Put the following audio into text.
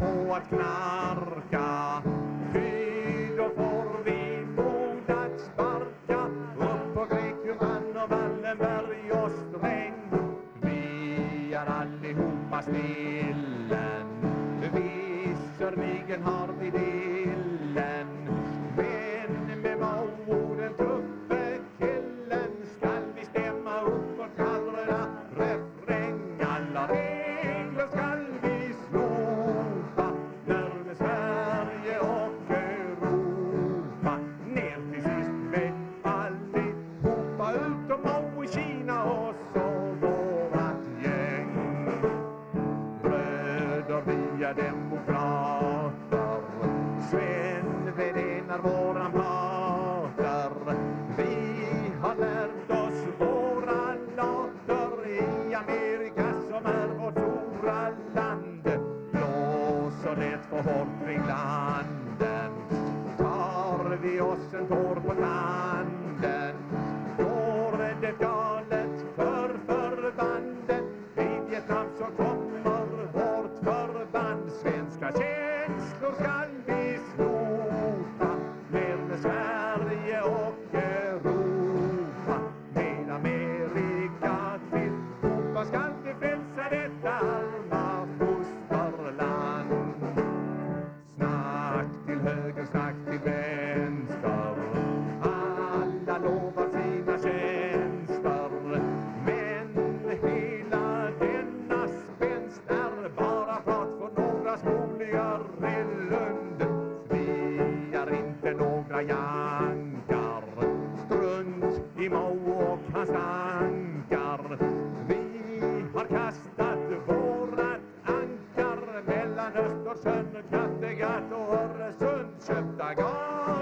att knarka. Ty då får vi mod att sparka. Upp på Grekland och Wallenberg och Sträng. Vi är allihopa snillen. Visserligen har vi det. Demokrater Sven Wedén våran pater Vi har lärt oss våra later I Amerika som är vårt stora land. Blåser det för hårt kring landen. Tar vi oss en tår på tanden. Går det galet för förbanden I Vietnam så kommer Då skall vi slopa Ner med Sverige och Europa. Med Amerika till Europa. Skall vi frälsa detta jankar Strunt i Mao och hans ankar. Vi har kastat vårat ankar mellan Östersjön, Kattegatt och Öresund Köpta garn.